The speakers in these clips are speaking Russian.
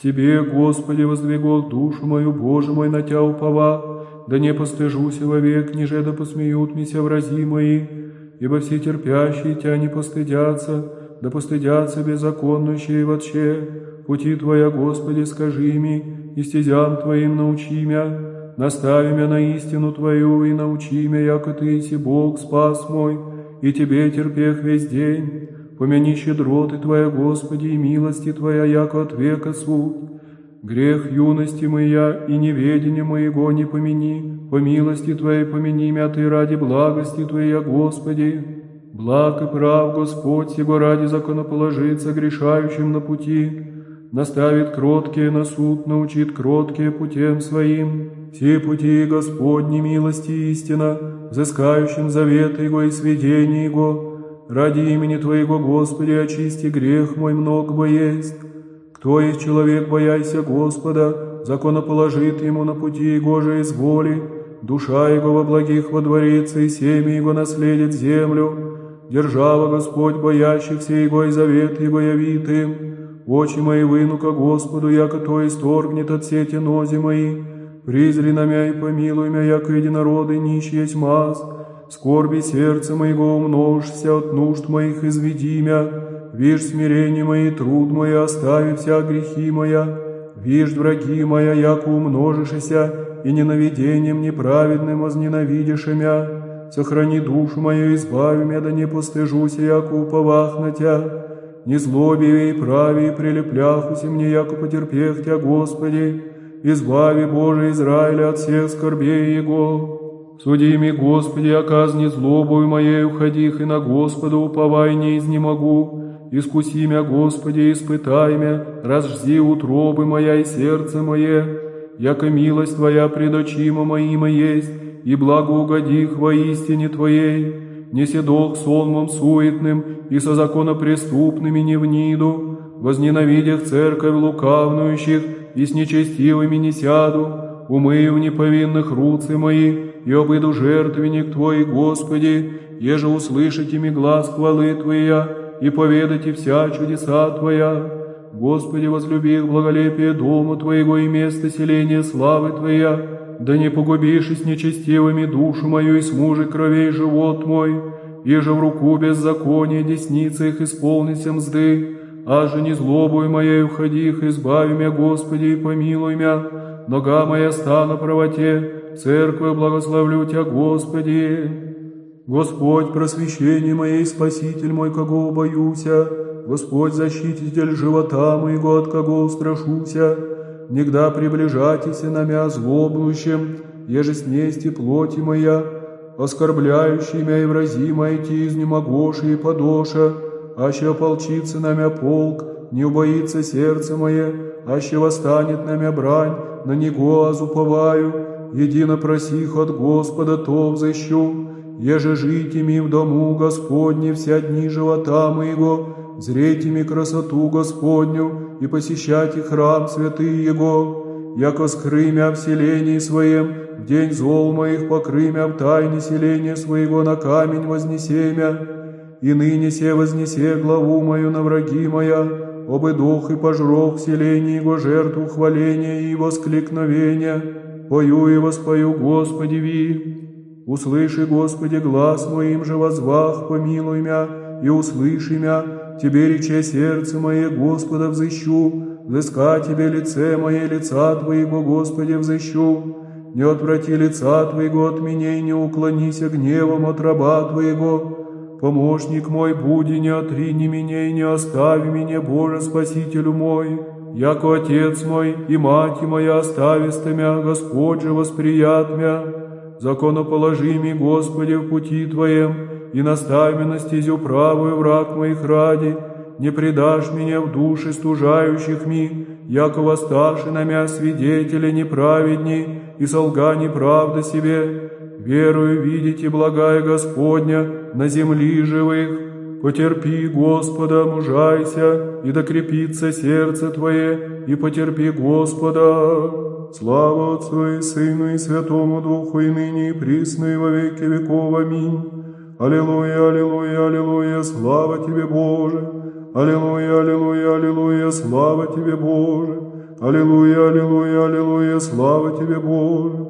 Тебе, Господи, воздвигал душу мою, Боже мой, на Тя упова, да не постыжуся вовек, ниже да посмеют мися врази мои, ибо все терпящие Тя не постыдятся, да постыдятся беззаконнущие вообще. Пути Твоя, Господи, скажи ми, и стезям Твоим научи мя, настави мя на истину Твою и научи мя, яко Ты си Бог, спас мой, и Тебе терпех весь день. Помяни щедроты Твоя, Господи, и милости Твоя, яко от века суть. Грех юности моя и неведение моего не помяни, по милости Твоей помяни мя Ты ради благости Твоей, Господи. Благ и прав Господь, сего ради законоположиться грешающим на пути, наставит кроткие на суд, научит кроткие путем своим. Все пути Господни милости истина, взыскающим завет Его и сведение Его, Ради имени Твоего, Господи, очисти грех мой много есть. Кто есть человек, бояйся Господа, законоположит ему на пути Его же из воли, душа Его во благих водворится, и семя Его наследит землю. Держава Господь, боящихся Его и завет Его явит им. Очи мои вынука Господу, яко то исторгнет от сети нози мои. Призри на мя и помилуй мя, яко единороды нищие есть маз скорби сердца моего умножься, от нужд моих изведи мя, вишь смирение мои, труд мой, остави вся грехи моя, вишь враги моя, яко умножишься, и ненавидением неправедным возненавидишь мя, сохрани душу мою, избави мя, да не постыжуся, яко уповах на тя, не злобиве и праве, и прилепляхуся мне, яко потерпех тя, Господи, избави, Боже, Израиля от всех скорбей Его. Суди ми, Господи, оказни злобою моей, уходих, и на Господа уповай не изнемогу. Искуси мя, Господи, испытай мя, разжзи утробы моя и сердце мое, яко милость Твоя предочима моима есть, и благоугодих во истине Твоей, не седох сонмом суетным и со законопреступными не вниду, возненавидев церковь лукавнующих и с нечестивыми не сяду, умыв неповинных руцы мои, и обыду жертвенник Твой, Господи, еже услышите ми глаз хвалы Твоя, и поведайте вся чудеса Твоя. Господи, возлюби их благолепие дома Твоего и место селения славы Твоя, да не погубишь с нечестивыми душу мою и с мужей кровей живот мой, еже в руку беззакония десница их исполнится мзды, а же не злобой моей уходи их, избави меня, Господи, и помилуй меня, нога моя стана правоте, церковь благословлю Тебя, Господи. Господь, просвещение моей, Спаситель мой, кого боюся, Господь, защититель живота моего, от кого страшуся, Негда приближайтесь на мя злобнущим, еже снести плоти моя, оскорбляющий мя и врази мои изнемогоши и подоша, аще ополчится на мя полк, не убоится сердце мое, аще восстанет на мя брань, на него азуповаю, едино просих от Господа, то взыщу, еже жить ими в дому Господне вся дни живота моего, зреть ими красоту Господню и посещать и храм святый Его, яко скрымя в селении своем, в день зол моих покрымя в тайне селения своего на камень вознесемя, и ныне се вознесе главу мою на враги моя, обы дух и пожрох селении его жертву хваления и воскликновения, пою и воспою, Господи, ви. Услыши, Господи, глаз моим же возвах, помилуй мя, и услыши мя, Тебе рече сердце мое, Господа, взыщу, взыска Тебе лице мое, лица Твоего, Господи, взыщу. Не отврати лица Твоего от меня и не уклонися гневом от раба Твоего. Помощник мой, буди, не отрини меня и не остави меня, Боже, Спасителю мой яко Отец мой и Мать моя остависта мя, Господь же восприят мя. Законоположи ми, Господи, в пути Твоем, и наставь меня на стезю правую враг моих ради, не предашь меня в души стужающих ми, яко восставши на мя свидетели неправедни, и солга неправда себе. Верую видите благая Господня на земли живых, Потерпи, Господа, мужайся, и докрепится сердце Твое, и потерпи, Господа. Слава Отцу и Сыну и Святому Духу, и ныне и присно, и во веки веков. Аминь. Аллилуйя, аллилуйя, аллилуйя, слава Тебе, Боже. Аллилуйя, аллилуйя, аллилуйя, слава Тебе, Боже. Аллилуйя, аллилуйя, аллилуйя, слава Тебе, Боже.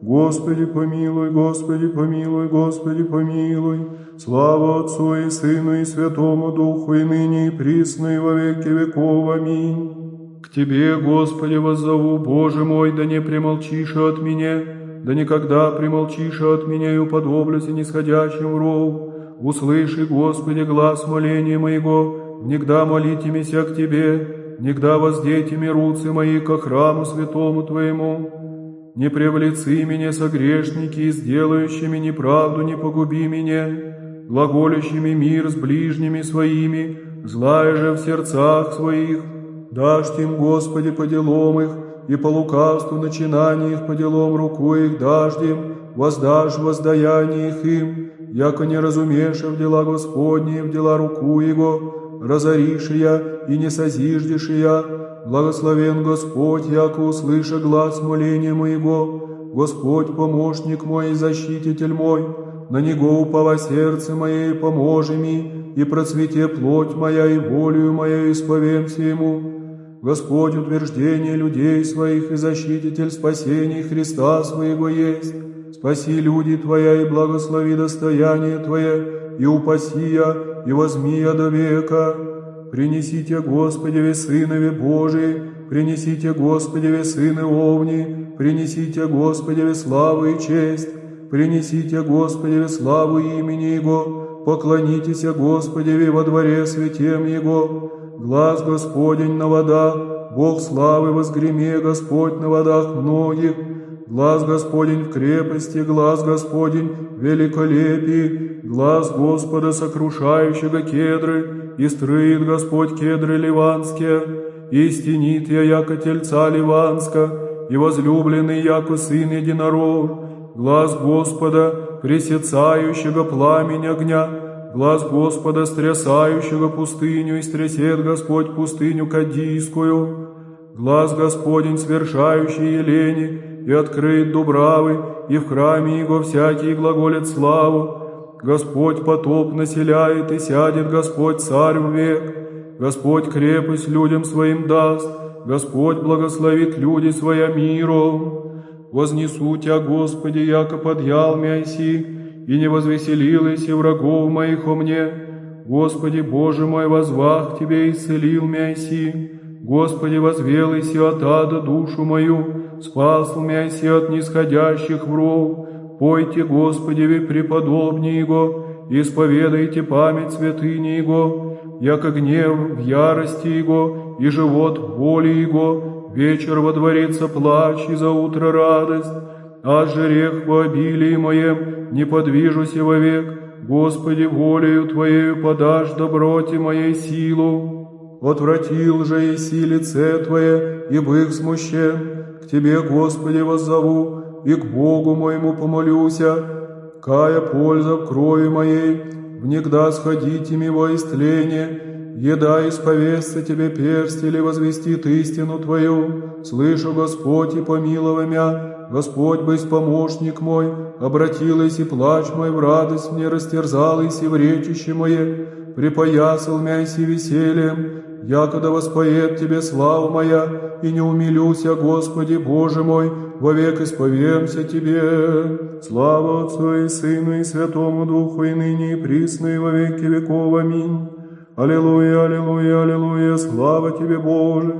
Господи помилуй, Господи помилуй, Господи помилуй. Слава Отцу и Сыну и Святому Духу, и ныне и присно, и во веки веков. Аминь. К Тебе, Господи, воззову, Боже мой, да не примолчишь от меня, да никогда примолчишь от меня и уподоблюсь нисходящим в ров. Услыши, Господи, глаз моления моего, негда молите меня к Тебе, негда воздейте ми руцы мои ко храму святому Твоему. Не привлеци меня согрешники, сделающими неправду, не погуби меня, глаголящими мир с ближними своими, злая же в сердцах своих. Дашь им, Господи, по делам их, и по лукавству начинаний их по делам руку их дашь им, воздашь воздаяние их им, яко не разумеешь в дела Господни, в дела руку Его, разоришь я и не созиждешь я, благословен Господь, яко услыша глаз моления моего, Господь помощник мой и защититель мой, на Него упава сердце мое поможи ми, и процвете плоть моя и волею моя исповемся Ему. Господь утверждение людей своих и защититель спасения Христа своего есть. Спаси люди Твоя и благослови достояние Твое, и упаси я, и возьми я до века. Принесите, Господи, ве Сынове Божий, принесите, Господи, ве Сыны Овни, принесите, Господи, ве славу и честь, принесите, Господи, ве славу имени Его, поклонитесь, Господи, во дворе святем Его, глаз Господень на вода, Бог славы возгреме Господь на водах многих, глаз Господень в крепости, глаз Господень в великолепии, глаз Господа сокрушающего кедры, и строит Господь кедры ливанские, и стенит я, яко тельца ливанска, и возлюбленный, яко сын единорог, глаз Господа, пресецающего пламень огня, глаз Господа, стрясающего пустыню, и стрясет Господь пустыню Кадийскую, глаз Господень, свершающий елени, и открыт дубравы, и в храме Его всякий глаголит славу. Господь потоп населяет, и сядет Господь царь в век. Господь крепость людям своим даст, Господь благословит люди своя миром. Вознесу Тя, Господи, яко подъял мяйси, и не возвеселилась и врагов моих о мне. Господи, Боже мой, возвах Тебе исцелил мяйси. Господи, возвелайся от ада душу мою, спас мяйся от нисходящих вров. Пойте, Господи, вы преподобнее Его, исповедайте память святыни Его, яко гнев в ярости Его, и живот в воле Его, вечер водворится плач, и за утро радость, а жерех в обилии моем не подвижусь вовек, Господи, волею Твоею подашь доброте моей силу. Отвратил же и лице Твое, и бых смущен, к Тебе, Господи, воззову, и к Богу моему помолюся, кая польза в крови моей, внегда сходите ми во истление, еда исповестся Тебе персть или возвестит истину Твою, слышу, Господь, и помилуй меня, Господь, быть помощник мой, обратилась и плач мой в радость мне растерзалась и в речище мое, припоясал мяйся весельем, якода воспоет Тебе слава моя, и не умилюся, Господи Боже мой, вовек исповемся Тебе. Слава Отцу и Сыну и Святому Духу, и ныне и присно, и во веки веков. Аминь. Аллилуйя, аллилуйя, аллилуйя, слава Тебе, Боже.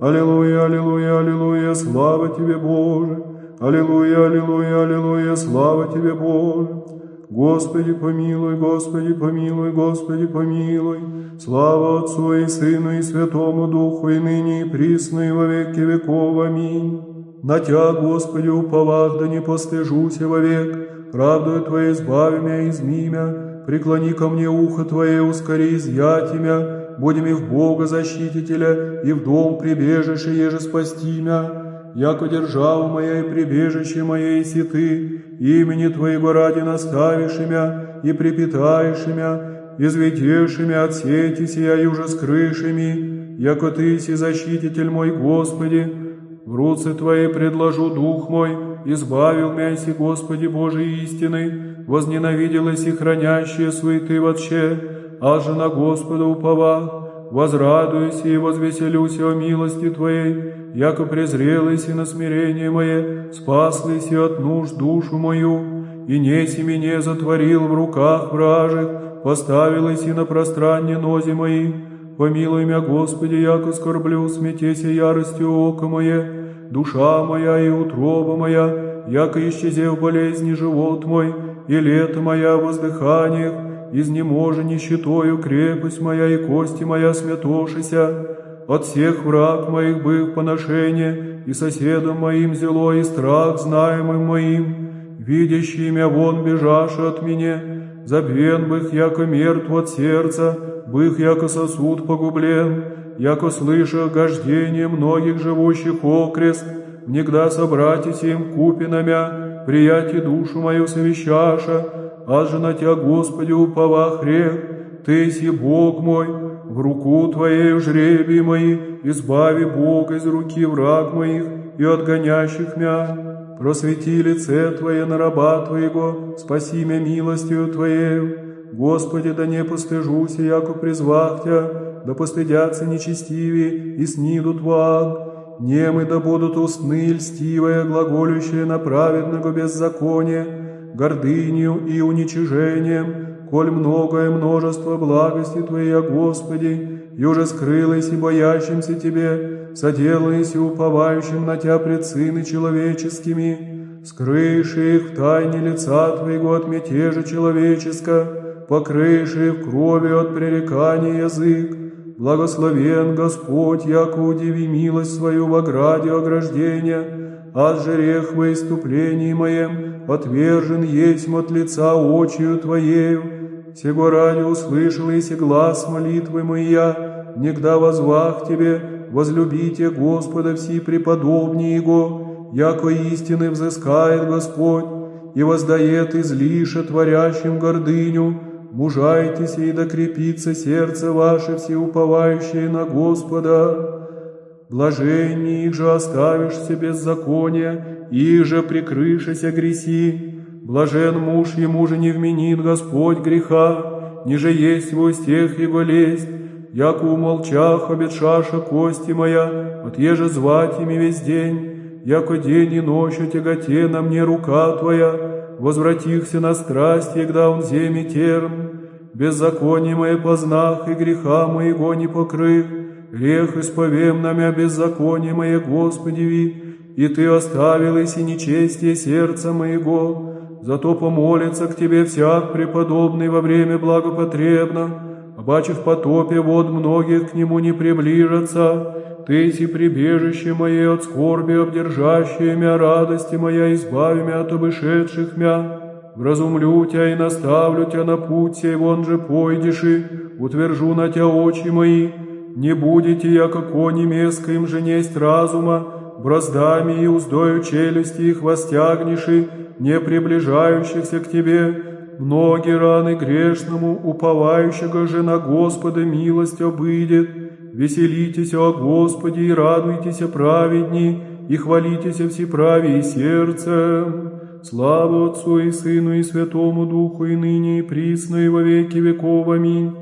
Аллилуйя, аллилуйя, аллилуйя, слава Тебе, Боже. Аллилуйя, аллилуйя, аллилуйя, слава Тебе, Боже. Господи помилуй, Господи помилуй, Господи помилуй. Слава Отцу и Сыну и Святому Духу, и ныне и присно, и во веки веков. Аминь. На Тя, Господи, уповах, да не постыжуся вовек, правдою Твоей избави меня из мимя, преклони ко мне ухо Твое, ускори изъять имя, будем и в Бога защитителя, и в дом прибежище, еже спасти мя, яко держава моя и прибежище мое, и ты, имени Твоего ради наставишь имя и припитаешь имя, изведешь имя от сети сия уже скрышими, яко Ты си защититель мой, Господи, в руце Твоей предложу дух мой, избавил мяси, Господи Божий истины, возненавиделась и хранящие суеты вообще, а же на Господа упова, возрадуйся и возвеселюся о милости Твоей, яко презрелось и на смирение мое, спаслись и от нужд душу мою, и неси меня затворил в руках вражих, поставилась и на пространне нози мои. Помилуй меня, Господи, яко скорблю, сметеся яростью око мое, душа моя и утроба моя, яко исчезев болезни живот мой, и лето моя в воздыханиях, изнеможа нищетою крепость моя и кости моя смятошися, от всех враг моих быв поношение, и соседом моим зело и страх знаемым моим, видящий меня вон бежаши от меня, забвен бых, яко мертв от сердца, бых, яко сосуд погублен, яко слыша гождение многих живущих окрест, негда собратись им купинамя, прияти душу мою совещаша, а же на Тя, Господи, упова хрех, Ты си Бог мой, в руку Твоею жребий мои, избави Бога из руки враг моих и от гонящих мя. Просвети лице Твое на раба Твоего, спаси мя милостью Твоею. Господи, да не постыжуся, яко призвах Тя, да постыдятся нечестивые и снидут в ад. Немы да будут устны льстивые, глаголющие на праведного беззакония, гордынью и уничижением, коль многое множество благости Твоей, Господи, и уже скрылось и боящимся Тебе, соделаясь уповающим на Тя пред сыны человеческими, скрыши их в тайне лица Твоего от мятежа человеческа, покрыши их кровью от пререкания язык, Благословен Господь, яко удиви милость свою в ограде ограждения, от жерех во иступлении моем, отвержен есть от лица очию Твоею, Сего ради услышал и глаз молитвы моя, негда возвах Тебе, возлюбите Господа все преподобнее Его, яко истины взыскает Господь, и воздает излише творящим гордыню, мужайтесь и докрепится сердце ваше всеуповающее на Господа. Блаженнее их же оставишься беззакония, и же прикрышися греси, Блажен муж, ему же не вменит Господь греха, ниже есть в устех его лесть, яко умолчах обетшаша кости моя, отъеже звать ими весь день, яко день и ночь тяготе на мне рука твоя, возвратихся на страсть, когда он земи терн, беззаконие мое познах и греха моего не покрых, грех исповем на мя беззаконие мое, Господи, и Ты оставил и нечестие сердца моего, Зато помолится к тебе всяк преподобный во время благопотребно, обаче в потопе вод многих к нему не приближатся. Ты си прибежище мое от скорби, обдержащее мя радости моя, избави мя от обышедших мя. Вразумлю тебя и наставлю тебя на путь сей, вон же пойдеши, утвержу на тебя очи мои. Не будете, яко кони меска им же несть разума, браздами и уздою челюсти их востягнеши, не приближающихся к Тебе, многие раны грешному, уповающего же на Господа милость обыдет. Веселитесь о Господе и радуйтесь праведни, и хвалитесь всеправие сердцем. Слава Отцу и Сыну и Святому Духу, и ныне, и присно, и во веки веков. Аминь.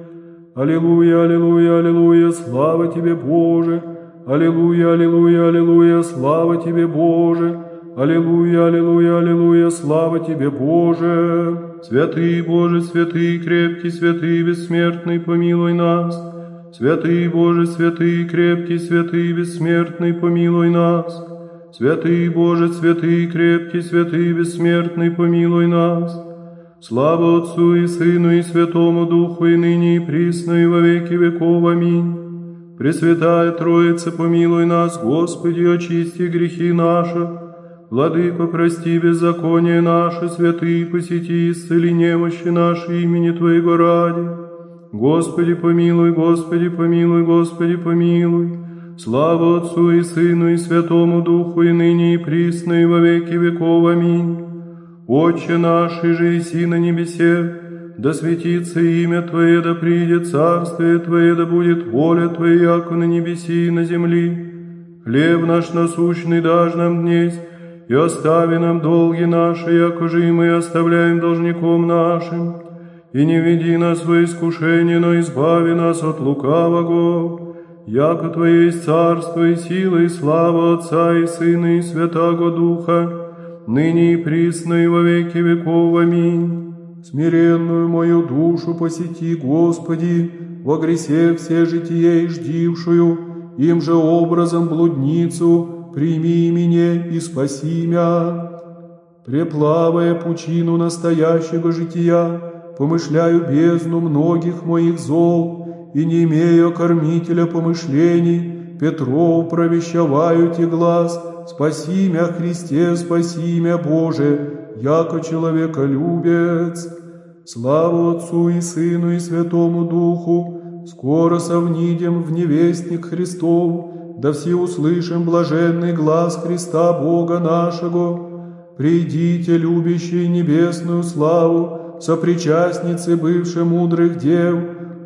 Аллилуйя, аллилуйя, аллилуйя, слава Тебе, Боже! Аллилуйя, аллилуйя, аллилуйя, слава Тебе, Боже! Аллилуйя, аллилуйя, аллилуйя, слава Тебе, Боже! Святый Боже, святый, крепкий, святый, бессмертный, помилуй нас! Святый Боже, святый, крепкий, святый, бессмертный, помилуй нас! Святый Боже, святый, крепкий, святый, бессмертный, помилуй нас! Слава Отцу и Сыну и Святому Духу, и ныне и присно, и во веки веков. Аминь. Пресвятая Троица, помилуй нас, Господи, очисти грехи наши, Владыко, прости беззаконие наше, святые, посети, исцели немощи наши имени Твоего ради. Господи, помилуй, Господи, помилуй, Господи, помилуй. Слава Отцу и Сыну и Святому Духу, и ныне и присно, и во веки веков. Аминь. Отче наш, и же иси на небесе, да светится имя Твое, да придет царствие Твое, да будет воля Твоя, яко на небеси и на земли. Хлеб наш насущный дашь нам днесь, и остави нам долги наши, яко же и мы оставляем должником нашим. И не веди нас во искушение, но избави нас от лукавого, яко Твое есть царство и сила и слава Отца и Сына и Святаго Духа, ныне и присно и во веки веков. Аминь. Смиренную мою душу посети, Господи, во гресе все житие и ждившую, им же образом блудницу, прими меня и спаси мя. Преплавая пучину настоящего жития, помышляю бездну многих моих зол, и не имею кормителя помышлений, Петров провещаваю те глаз, спаси мя Христе, спаси мя Боже, яко человека любец. Славу Отцу и Сыну и Святому Духу, скоро совнидем в невестник Христов, да все услышим блаженный глаз Христа Бога нашего. Придите, любящие небесную славу, сопричастницы бывших мудрых дев,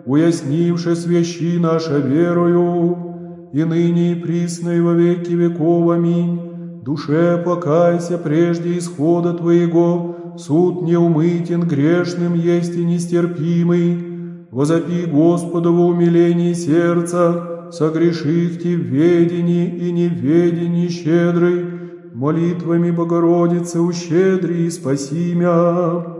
уяснивши свящи наша верою, и ныне и присно во веки веков. Аминь. Душе покайся прежде исхода Твоего, суд неумытен, грешным есть и нестерпимый. Возопи Господу в сердца, согреших Ти в ведении и неведении щедрый, молитвами Богородицы ущедри и спаси мя.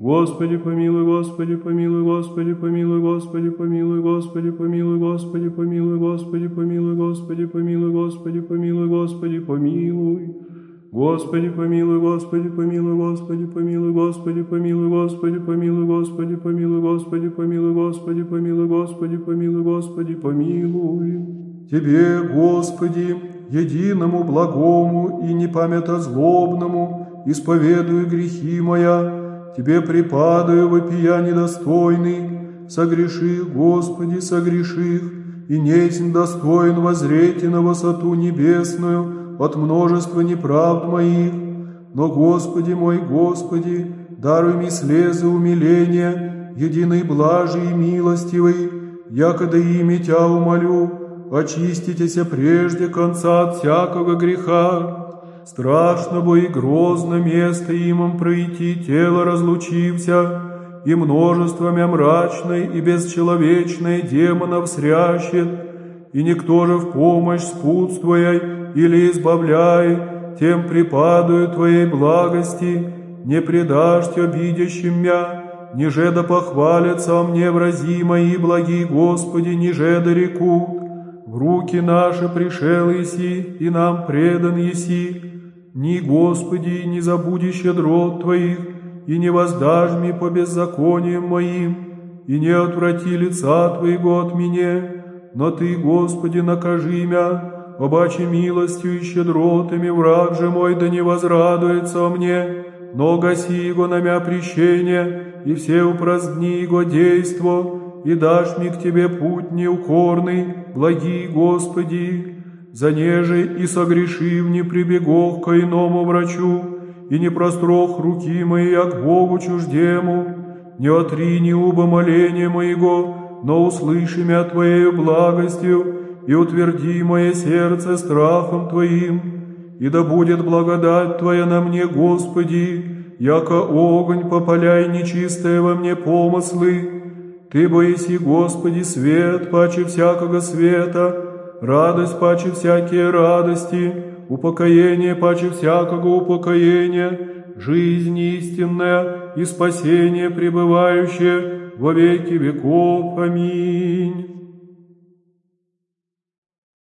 Господи помилуй, Господи помилуй, Господи помилуй, Господи помилуй, Господи помилуй, Господи помилуй, Господи помилуй, Господи помилуй, Господи помилуй, Господи помилуй. Господи помилуй, Господи помилуй, Господи помилуй, Господи помилуй, Господи помилуй, Господи помилуй, Господи помилуй, Господи помилуй, Господи помилуй, Господи помилуй. Тебе, Господи, единому благому и непамятозлобному, исповедую грехи моя, Тебе припадаю, вопия недостойный, согреши, Господи, согреших, и несен достоин возрейти на высоту небесную от множества неправд моих. Но, Господи мой, Господи, даруй мне слезы умиления, единой блажи и милостивый, якода ими Тя умолю, очиститеся прежде конца от всякого греха, Страшно бо и грозно место имам пройти, тело разлучився, и множествами мрачной и бесчеловечной демонов срящет, и никто же в помощь спутствуя или избавляй, тем припадаю Твоей благости, не предашь обидящим мя, ниже да похвалятся мне врази мои благие Господи, ниже да рекут, в руки наши пришел еси, и нам предан еси, ни, Господи, не забуди щедрот Твоих, и не воздашь мне по беззакониям моим, и не отврати лица Твоего от меня, но Ты, Господи, накажи мя, обаче милостью и щедротами враг же мой да не возрадуется мне, но гаси его на мя прещение, и все упраздни его действо, и дашь мне к Тебе путь неукорный, благий Господи, за неже и согрешив не прибегох ко иному врачу, и не прострох руки мои, к Богу чуждему, не отрини уба моления моего, но услыши мя Твоею благостью, и утверди мое сердце страхом Твоим, и да будет благодать Твоя на мне, Господи, яко огонь попаляй нечистое во мне помыслы. Ты боиси, Господи, свет, паче всякого света, радость паче всякие радости, упокоение паче всякого упокоения, жизнь истинная и спасение пребывающее во веки веков. Аминь.